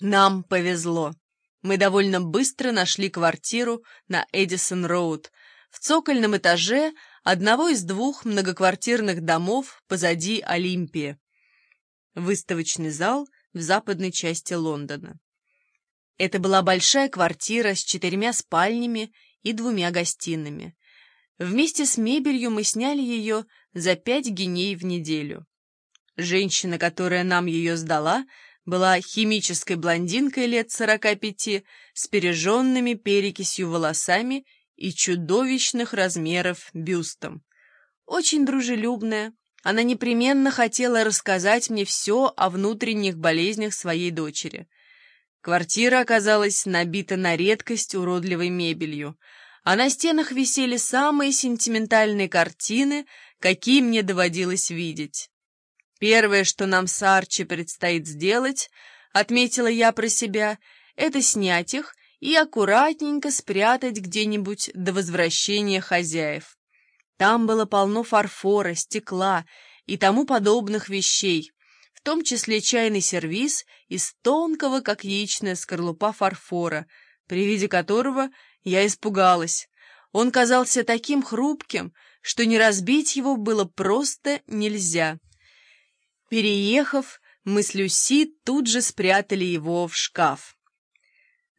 Нам повезло. Мы довольно быстро нашли квартиру на Эдисон-Роуд, в цокольном этаже одного из двух многоквартирных домов позади Олимпии. Выставочный зал в западной части Лондона. Это была большая квартира с четырьмя спальнями и двумя гостиными. Вместе с мебелью мы сняли ее за пять геней в неделю. Женщина, которая нам ее сдала, была химической блондинкой лет сорока пяти с пережженными перекисью волосами и чудовищных размеров бюстом. Очень дружелюбная, она непременно хотела рассказать мне все о внутренних болезнях своей дочери. Квартира оказалась набита на редкость уродливой мебелью, а на стенах висели самые сентиментальные картины, какие мне доводилось видеть. Первое, что нам с Арчи предстоит сделать, отметила я про себя, это снять их и аккуратненько спрятать где-нибудь до возвращения хозяев. Там было полно фарфора, стекла и тому подобных вещей, в том числе чайный сервиз из тонкого, как яичная скорлупа фарфора, при виде которого я испугалась. Он казался таким хрупким, что не разбить его было просто нельзя. Переехав, мы с Люси тут же спрятали его в шкаф.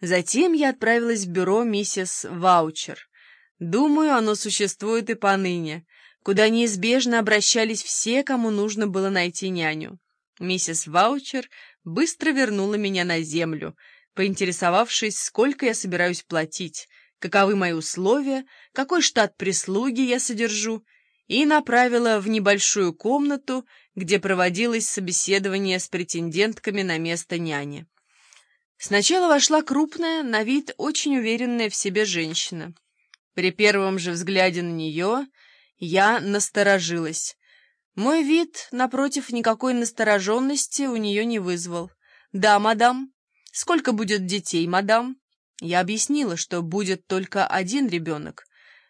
Затем я отправилась в бюро миссис Ваучер. Думаю, оно существует и поныне, куда неизбежно обращались все, кому нужно было найти няню. Миссис Ваучер быстро вернула меня на землю, поинтересовавшись, сколько я собираюсь платить, каковы мои условия, какой штат прислуги я содержу, и направила в небольшую комнату, где проводилось собеседование с претендентками на место няни. Сначала вошла крупная, на вид очень уверенная в себе женщина. При первом же взгляде на нее я насторожилась. Мой вид, напротив, никакой настороженности у нее не вызвал. «Да, мадам. Сколько будет детей, мадам?» Я объяснила, что будет только один ребенок.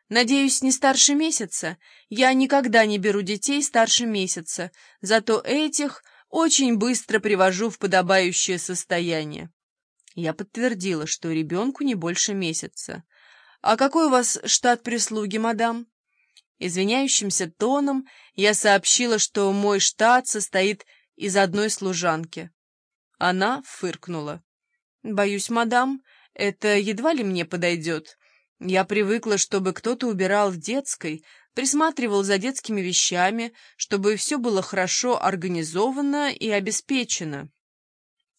Надеюсь, не старше месяца. Я никогда не беру детей старше месяца, зато этих очень быстро привожу в подобающее состояние. Я подтвердила, что ребенку не больше месяца. «А какой у вас штат прислуги, мадам?» Извиняющимся тоном я сообщила, что мой штат состоит из одной служанки. Она фыркнула. «Боюсь, мадам, это едва ли мне подойдет». Я привыкла, чтобы кто-то убирал в детской, присматривал за детскими вещами, чтобы все было хорошо организовано и обеспечено.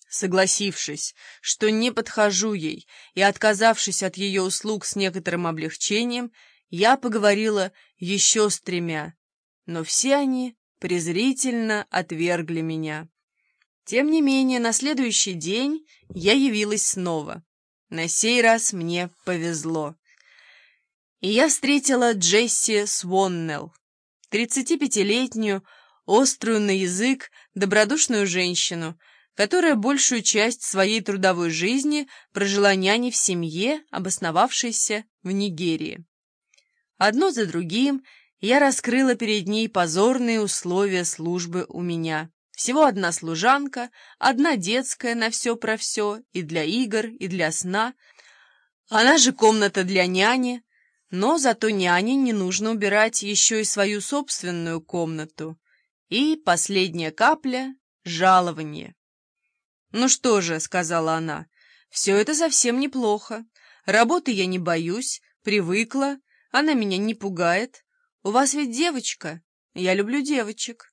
Согласившись, что не подхожу ей, и отказавшись от ее услуг с некоторым облегчением, я поговорила еще с тремя, но все они презрительно отвергли меня. Тем не менее, на следующий день я явилась снова. На сей раз мне повезло и я встретила Джесси Своннелл, 35-летнюю, острую на язык, добродушную женщину, которая большую часть своей трудовой жизни прожила няней в семье, обосновавшейся в Нигерии. Одно за другим я раскрыла перед ней позорные условия службы у меня. Всего одна служанка, одна детская на все про все, и для игр, и для сна. Она же комната для няни, но зато няне не нужно убирать еще и свою собственную комнату. И последняя капля — жалование. «Ну что же», — сказала она, — «все это совсем неплохо. Работы я не боюсь, привыкла, она меня не пугает. У вас ведь девочка, я люблю девочек».